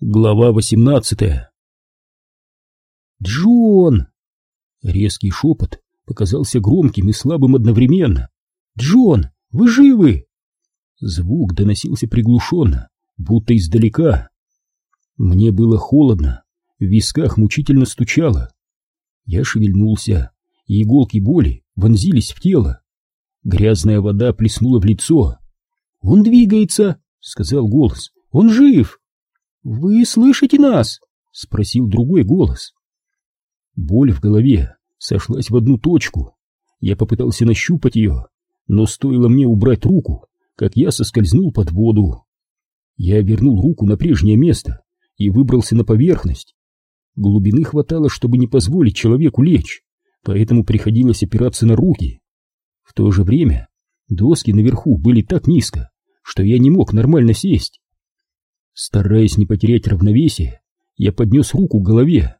Глава восемнадцатая «Джон!» Резкий шепот показался громким и слабым одновременно. «Джон, вы живы?» Звук доносился приглушенно, будто издалека. Мне было холодно, в висках мучительно стучало. Я шевельнулся, и иголки боли вонзились в тело. Грязная вода плеснула в лицо. «Он двигается!» — сказал голос. «Он жив!» «Вы слышите нас?» — спросил другой голос. Боль в голове сошлась в одну точку. Я попытался нащупать ее, но стоило мне убрать руку, как я соскользнул под воду. Я вернул руку на прежнее место и выбрался на поверхность. Глубины хватало, чтобы не позволить человеку лечь, поэтому приходилось опираться на руки. В то же время доски наверху были так низко, что я не мог нормально сесть. Стараясь не потерять равновесие, я поднес руку к голове.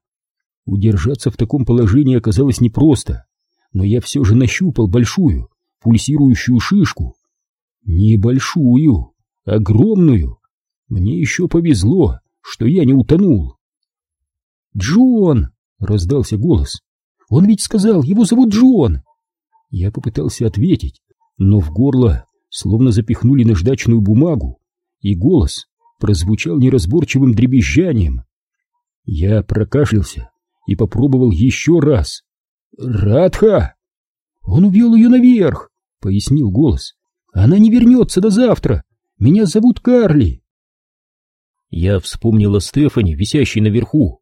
Удержаться в таком положении оказалось непросто, но я все же нащупал большую, пульсирующую шишку. Небольшую, огромную. Мне еще повезло, что я не утонул. «Джон!» — раздался голос. «Он ведь сказал, его зовут Джон!» Я попытался ответить, но в горло словно запихнули наждачную бумагу, и голос прозвучал неразборчивым дребезжанием. Я прокашлялся и попробовал еще раз. «Радха!» «Он увел ее наверх!» — пояснил голос. «Она не вернется до завтра! Меня зовут Карли!» Я вспомнил о Стефани, висящей наверху,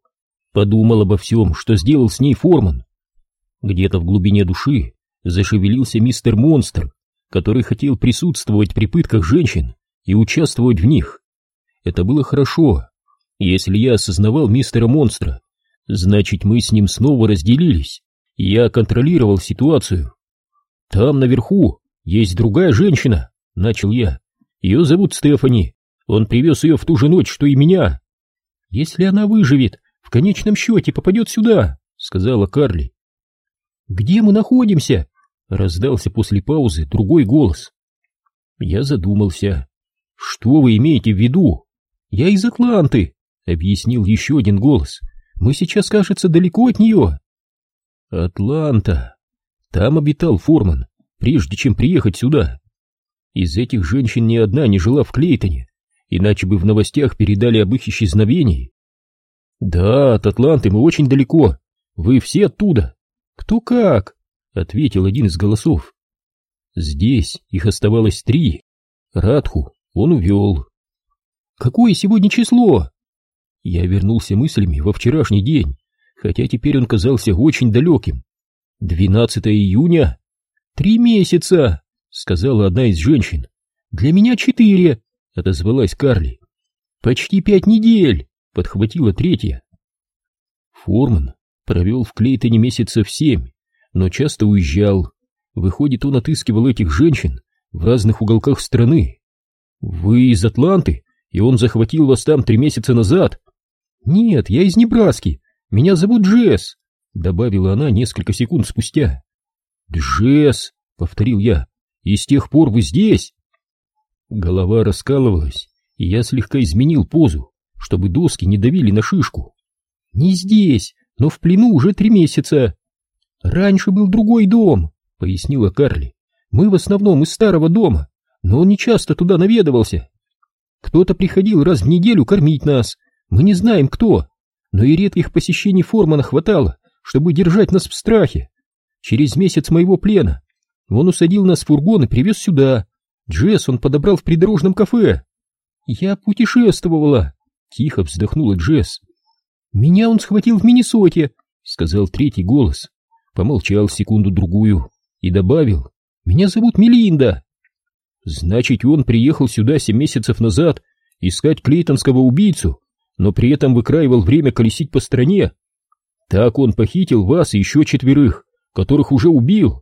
подумал обо всем, что сделал с ней Форман. Где-то в глубине души зашевелился мистер Монстр, который хотел присутствовать при пытках женщин и участвовать в них. Это было хорошо. Если я осознавал мистера Монстра, значит мы с ним снова разделились, я контролировал ситуацию. Там наверху есть другая женщина, начал я. Ее зовут Стефани. Он привез ее в ту же ночь, что и меня. Если она выживет, в конечном счете попадет сюда, сказала Карли. Где мы находимся? Раздался после паузы другой голос. Я задумался. Что вы имеете в виду? «Я из Атланты», — объяснил еще один голос. «Мы сейчас, кажется, далеко от нее». «Атланта. Там обитал Форман, прежде чем приехать сюда. Из этих женщин ни одна не жила в Клейтоне, иначе бы в новостях передали об их исчезновении. Да, от Атланты мы очень далеко. Вы все оттуда. Кто как?» — ответил один из голосов. Здесь их оставалось три. Радху он увел. Какое сегодня число? Я вернулся мыслями во вчерашний день, хотя теперь он казался очень далеким. Двенадцатое июня? Три месяца, сказала одна из женщин. Для меня четыре, отозвалась Карли. Почти пять недель, подхватила третья. Форман провел в Клейтоне месяцев семь, но часто уезжал. Выходит, он отыскивал этих женщин в разных уголках страны. Вы из Атланты? И он захватил вас там три месяца назад. Нет, я из Небраски. Меня зовут Джесс, добавила она несколько секунд спустя. Джесс, повторил я. И с тех пор вы здесь? Голова раскалывалась, и я слегка изменил позу, чтобы доски не давили на шишку. Не здесь, но в плену уже три месяца. Раньше был другой дом, пояснила Карли. Мы в основном из старого дома, но он не часто туда наведывался. Кто-то приходил раз в неделю кормить нас. Мы не знаем, кто. Но и редких посещений Формана хватало, чтобы держать нас в страхе. Через месяц моего плена он усадил нас в фургон и привез сюда. Джесс он подобрал в придорожном кафе. Я путешествовала. Тихо вздохнула Джесс. Меня он схватил в Миннесоте, сказал третий голос. Помолчал секунду-другую и добавил. Меня зовут Мелинда. Значит, он приехал сюда семь месяцев назад искать клейтонского убийцу, но при этом выкраивал время колесить по стране. Так он похитил вас и еще четверых, которых уже убил.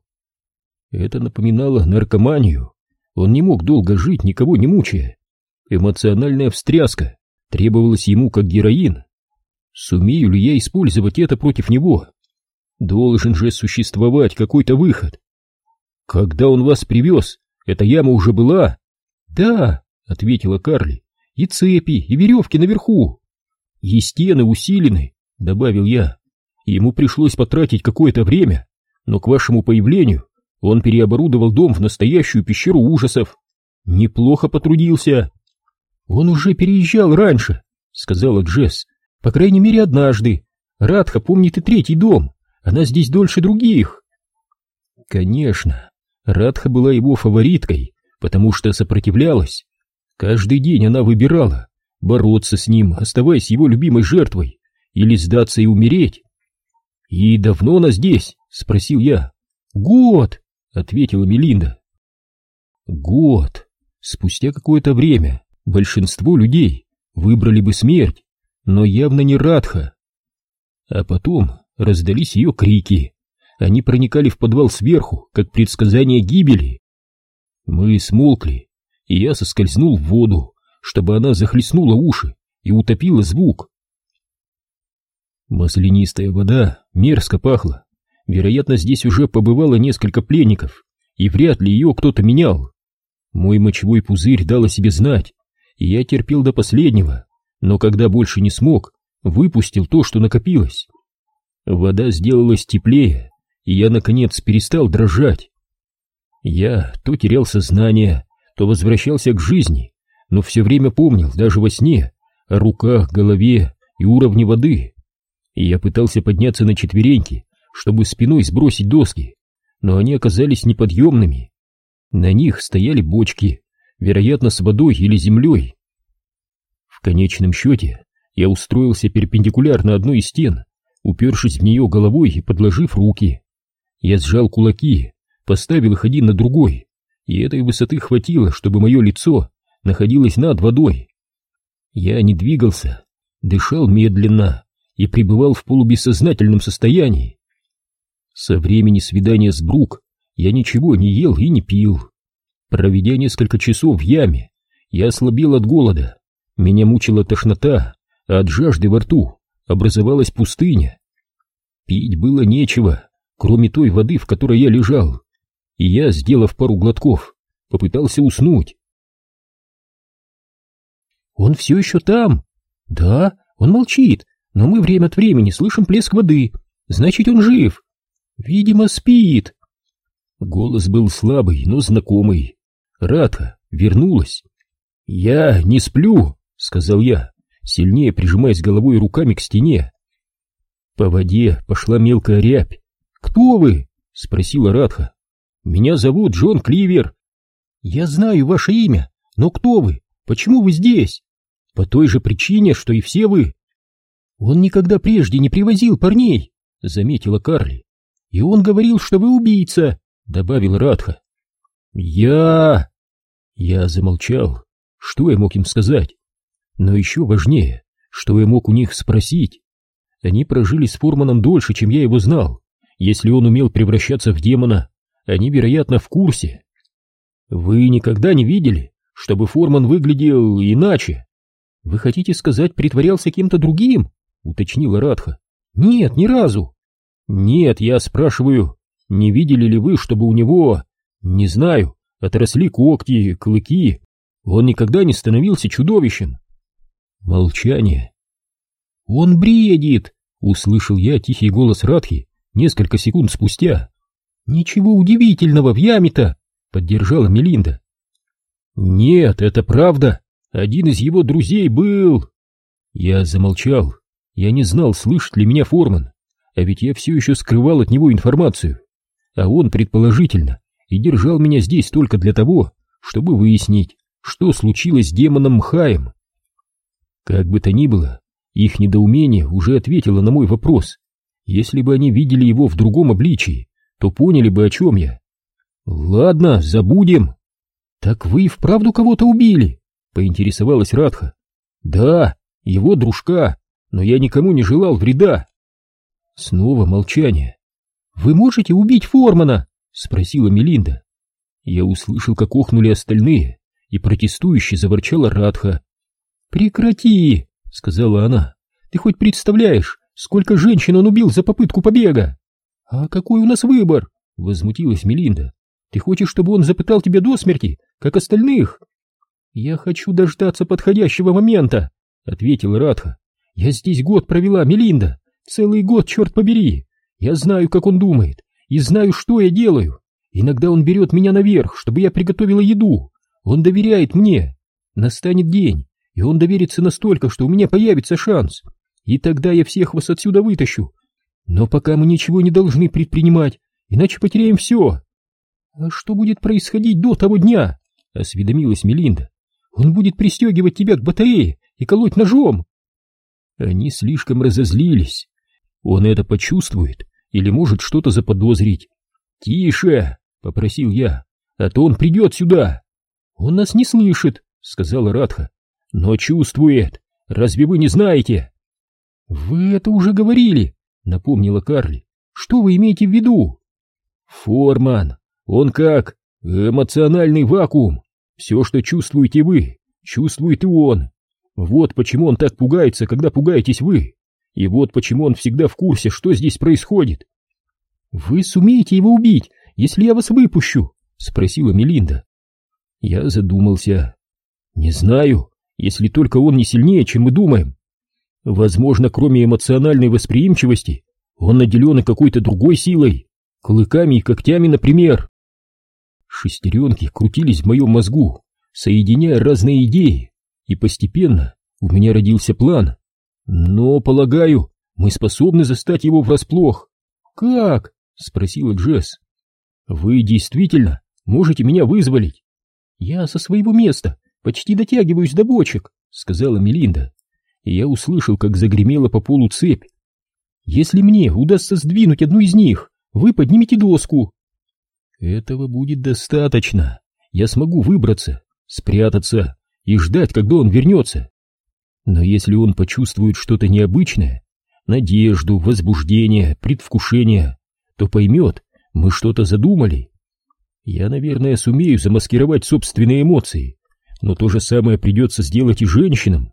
Это напоминало наркоманию. Он не мог долго жить, никого не мучая. Эмоциональная встряска требовалась ему как героин. Сумею ли я использовать это против него? Должен же существовать какой-то выход. Когда он вас привез, эта яма уже была? Да, ответила Карли. И цепи, и веревки наверху. И стены усилены, добавил я. Ему пришлось потратить какое-то время, но к вашему появлению он переоборудовал дом в настоящую пещеру ужасов. Неплохо потрудился. Он уже переезжал раньше, сказала Джесс. По крайней мере, однажды. Радха помнит и третий дом. Она здесь дольше других. Конечно, Радха была его фавориткой, потому что сопротивлялась. Каждый день она выбирала бороться с ним, оставаясь его любимой жертвой, или сдаться и умереть. «И давно она здесь?» — спросил я. «Год!» — ответила Мелинда. «Год!» Спустя какое-то время большинство людей выбрали бы смерть, но явно не Радха. А потом раздались ее крики. Они проникали в подвал сверху, как предсказание гибели. Мы смолкли, и я соскользнул в воду, чтобы она захлестнула уши и утопила звук. Маслянистая вода мерзко пахла. Вероятно, здесь уже побывало несколько пленников, и вряд ли ее кто-то менял. Мой мочевой пузырь дал о себе знать, и я терпел до последнего, но когда больше не смог, выпустил то, что накопилось. Вода сделалась теплее, и я, наконец, перестал дрожать. Я то терял сознание, то возвращался к жизни, но все время помнил, даже во сне, о руках, голове и уровне воды и я пытался подняться на четвереньки, чтобы спиной сбросить доски, но они оказались неподъемными. На них стояли бочки, вероятно, с водой или землей. В конечном счете я устроился перпендикулярно одной из стен, упершись в нее головой и подложив руки. Я сжал кулаки, поставил их один на другой, и этой высоты хватило, чтобы мое лицо находилось над водой. Я не двигался, дышал медленно, и пребывал в полубессознательном состоянии. Со времени свидания с Брук я ничего не ел и не пил. Проведя несколько часов в яме, я ослабел от голода, меня мучила тошнота, а от жажды во рту образовалась пустыня. Пить было нечего, кроме той воды, в которой я лежал, и я, сделав пару глотков, попытался уснуть. «Он все еще там?» «Да, он молчит, но мы время от времени слышим плеск воды. Значит, он жив. Видимо, спит. Голос был слабый, но знакомый. Радха вернулась. «Я не сплю», — сказал я, сильнее прижимаясь головой и руками к стене. По воде пошла мелкая рябь. «Кто вы?» — спросила Радха. «Меня зовут Джон Кливер». «Я знаю ваше имя, но кто вы? Почему вы здесь?» «По той же причине, что и все вы. «Он никогда прежде не привозил парней», — заметила Карли. «И он говорил, что вы убийца», — добавил Радха. «Я...» Я замолчал. Что я мог им сказать? Но еще важнее, что я мог у них спросить. Они прожили с Форманом дольше, чем я его знал. Если он умел превращаться в демона, они, вероятно, в курсе. Вы никогда не видели, чтобы Форман выглядел иначе? Вы хотите сказать, притворялся кем-то другим? уточнила Радха. Нет, ни разу. Нет, я спрашиваю, не видели ли вы, чтобы у него, не знаю, отросли когти, клыки? Он никогда не становился чудовищем. Молчание. Он бредит, услышал я тихий голос Радхи несколько секунд спустя. Ничего удивительного в яме-то, поддержала Мелинда. Нет, это правда. Один из его друзей был... Я замолчал. Я не знал, слышит ли меня Форман, а ведь я все еще скрывал от него информацию. А он, предположительно, и держал меня здесь только для того, чтобы выяснить, что случилось с демоном Мхаем. Как бы то ни было, их недоумение уже ответило на мой вопрос. Если бы они видели его в другом обличии, то поняли бы, о чем я. Ладно, забудем. Так вы и вправду кого-то убили? Поинтересовалась Радха. Да, его дружка, но я никому не желал вреда. Снова молчание. «Вы можете убить Формана?» — спросила Мелинда. Я услышал, как охнули остальные, и протестующе заворчала Радха. «Прекрати!» — сказала она. «Ты хоть представляешь, сколько женщин он убил за попытку побега?» «А какой у нас выбор?» — возмутилась Мелинда. «Ты хочешь, чтобы он запытал тебя до смерти, как остальных?» «Я хочу дождаться подходящего момента», — ответила Радха Я здесь год провела, Мелинда, целый год, черт побери. Я знаю, как он думает, и знаю, что я делаю. Иногда он берет меня наверх, чтобы я приготовила еду. Он доверяет мне. Настанет день, и он доверится настолько, что у меня появится шанс. И тогда я всех вас отсюда вытащу. Но пока мы ничего не должны предпринимать, иначе потеряем все. А что будет происходить до того дня? Осведомилась Мелинда. Он будет пристегивать тебя к батарее и колоть ножом. Они слишком разозлились. Он это почувствует или может что-то заподозрить. «Тише!» — попросил я. «А то он придет сюда!» «Он нас не слышит!» — сказала Радха. «Но чувствует! Разве вы не знаете?» «Вы это уже говорили!» — напомнила Карли. «Что вы имеете в виду?» «Форман! Он как эмоциональный вакуум! Все, что чувствуете вы, чувствует и он! Вот почему он так пугается, когда пугаетесь вы! И вот почему он всегда в курсе, что здесь происходит!» «Вы сумеете его убить, если я вас выпущу?» — спросила Мелинда. Я задумался. «Не знаю, если только он не сильнее, чем мы думаем. Возможно, кроме эмоциональной восприимчивости, он наделен и какой-то другой силой, клыками и когтями, например. Шестеренки крутились в моем мозгу, соединяя разные идеи, и постепенно у меня родился план. Но, полагаю, мы способны застать его врасплох. «Как?» — спросила Джесс. «Вы действительно можете меня вызволить?» «Я со своего места почти дотягиваюсь до бочек», — сказала Мелинда я услышал, как загремела по полу цепь. «Если мне удастся сдвинуть одну из них, вы поднимете доску». «Этого будет достаточно. Я смогу выбраться, спрятаться и ждать, когда он вернется. Но если он почувствует что-то необычное, надежду, возбуждение, предвкушение, то поймет, мы что-то задумали. Я, наверное, сумею замаскировать собственные эмоции, но то же самое придется сделать и женщинам.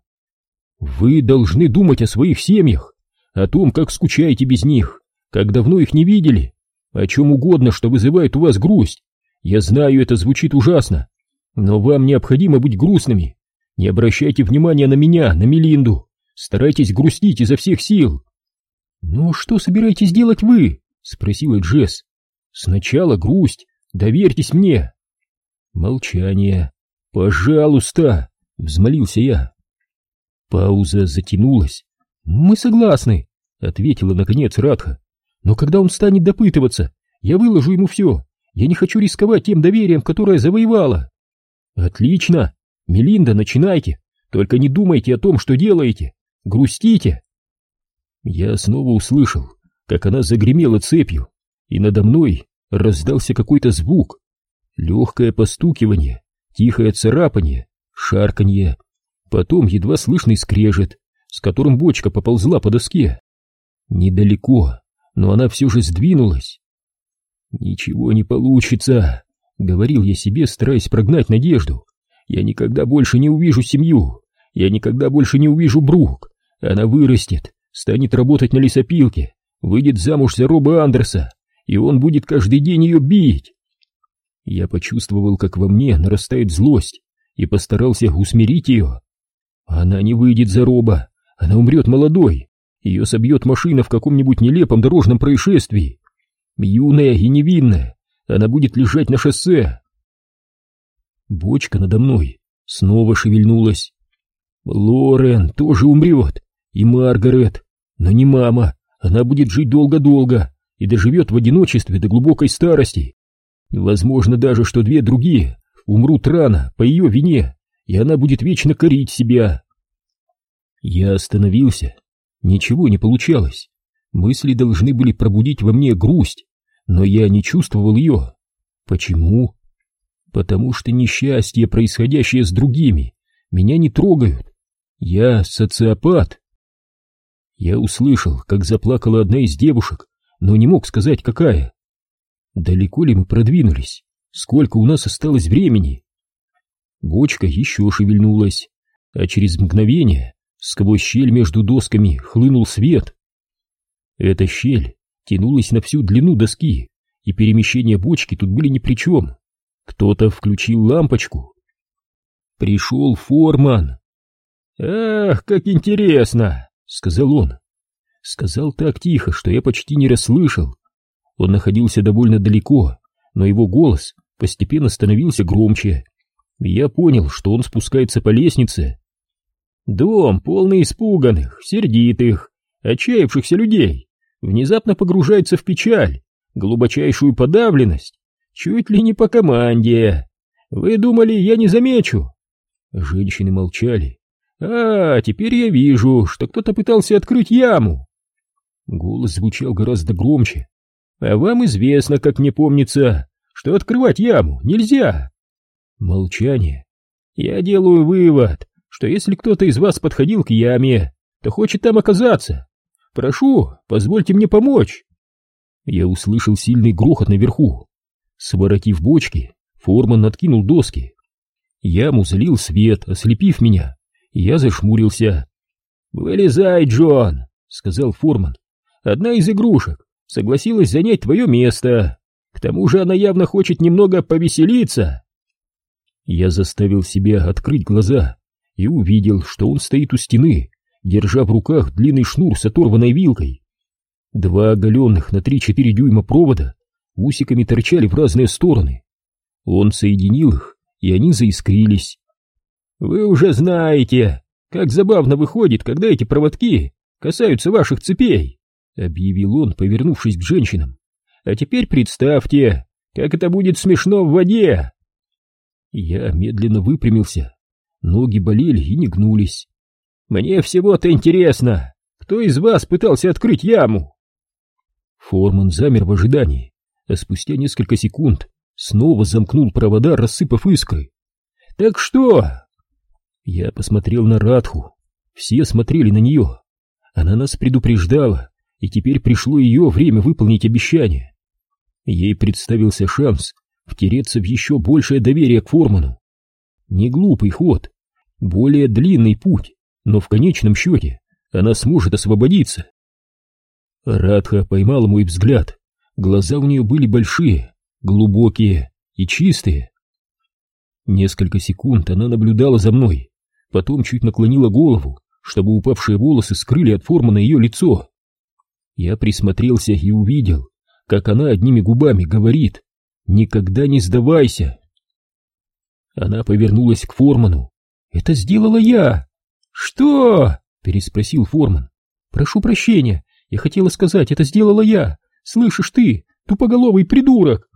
Вы должны думать о своих семьях, о том, как скучаете без них, как давно их не видели, о чем угодно, что вызывает у вас грусть. Я знаю, это звучит ужасно, но вам необходимо быть грустными. Не обращайте внимания на меня, на Мелинду. Старайтесь грустить изо всех сил. «Ну, что собираетесь делать вы?» — спросила Джесс. «Сначала грусть. Доверьтесь мне». Молчание. «Пожалуйста!» — взмолился я. Пауза затянулась. «Мы согласны», — ответила наконец Радха. «Но когда он станет допытываться, я выложу ему все. Я не хочу рисковать тем доверием, которое завоевала». «Отлично! Мелинда, начинайте. Только не думайте о том, что делаете. Грустите». Я снова услышал, как она загремела цепью, и надо мной раздался какой-то звук. Легкое постукивание, тихое царапание, шарканье, Потом едва слышный скрежет, с которым бочка поползла по доске. Недалеко, но она все же сдвинулась. «Ничего не получится», — говорил я себе, стараясь прогнать надежду. «Я никогда больше не увижу семью, я никогда больше не увижу Брук. Она вырастет, станет работать на лесопилке, выйдет замуж за Роба Андерса, и он будет каждый день ее бить». Я почувствовал, как во мне нарастает злость, и постарался усмирить ее. Она не выйдет за Роба, она умрет молодой, ее собьет машина в каком-нибудь нелепом дорожном происшествии. Юная и невинная, она будет лежать на шоссе. Бочка надо мной снова шевельнулась. Лорен тоже умрет, и Маргарет, но не мама, она будет жить долго-долго и доживет в одиночестве до глубокой старости. Возможно даже, что две другие умрут рано по ее вине и она будет вечно корить себя. Я остановился. Ничего не получалось. Мысли должны были пробудить во мне грусть, но я не чувствовал ее. Почему? Потому что несчастье, происходящее с другими, меня не трогают. Я социопат. Я услышал, как заплакала одна из девушек, но не мог сказать, какая. Далеко ли мы продвинулись? Сколько у нас осталось времени? Бочка еще шевельнулась, а через мгновение сквозь щель между досками хлынул свет. Эта щель тянулась на всю длину доски, и перемещения бочки тут были ни при чем. Кто-то включил лампочку. Пришел Форман. «Ах, как интересно!» — сказал он. Сказал так тихо, что я почти не расслышал. Он находился довольно далеко, но его голос постепенно становился громче. Я понял, что он спускается по лестнице. Дом, полный испуганных, сердитых, отчаявшихся людей, внезапно погружается в печаль, глубочайшую подавленность, чуть ли не по команде. Вы думали, я не замечу? Женщины молчали. А, теперь я вижу, что кто-то пытался открыть яму. Голос звучал гораздо громче. А вам известно, как мне помнится, что открывать яму нельзя. Молчание. Я делаю вывод, что если кто-то из вас подходил к яме, то хочет там оказаться. Прошу, позвольте мне помочь. Я услышал сильный грохот наверху. Своротив бочки, Форман откинул доски. Яму залил свет, ослепив меня, я зашмурился. «Вылезай, Джон!» — сказал Форман. «Одна из игрушек согласилась занять твое место. К тому же она явно хочет немного повеселиться». Я заставил себя открыть глаза и увидел, что он стоит у стены, держа в руках длинный шнур с оторванной вилкой. Два оголенных на 3-4 дюйма провода усиками торчали в разные стороны. Он соединил их, и они заискрились. «Вы уже знаете, как забавно выходит, когда эти проводки касаются ваших цепей», — объявил он, повернувшись к женщинам. «А теперь представьте, как это будет смешно в воде!» Я медленно выпрямился, ноги болели и не гнулись. «Мне всего-то интересно, кто из вас пытался открыть яму?» Форман замер в ожидании, а спустя несколько секунд снова замкнул провода, рассыпав искры. «Так что?» Я посмотрел на Радху. Все смотрели на нее. Она нас предупреждала, и теперь пришло ее время выполнить обещание. Ей представился шанс втереться в еще большее доверие к Форману. Не глупый ход, более длинный путь, но в конечном счете она сможет освободиться. Радха поймала мой взгляд. Глаза у нее были большие, глубокие и чистые. Несколько секунд она наблюдала за мной, потом чуть наклонила голову, чтобы упавшие волосы скрыли от формы на ее лицо. Я присмотрелся и увидел, как она одними губами говорит «Никогда не сдавайся!». Она повернулась к Форману. «Это сделала я!» «Что?» — переспросил Форман. «Прошу прощения, я хотела сказать, это сделала я. Слышишь ты, тупоголовый придурок?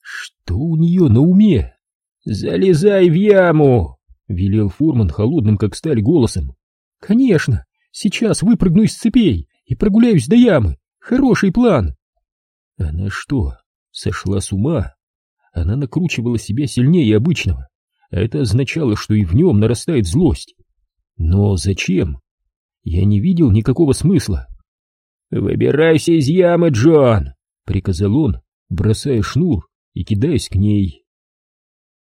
Что у нее на уме? Залезай в яму, велел Форман холодным, как сталь, голосом. Конечно, сейчас выпрыгну из цепей и прогуляюсь до ямы. Хороший план. Она что, сошла с ума? Она накручивала себя сильнее обычного, это означало, что и в нем нарастает злость. Но зачем? Я не видел никакого смысла. «Выбирайся из ямы, Джон!» — приказал он, бросая шнур и кидаясь к ней.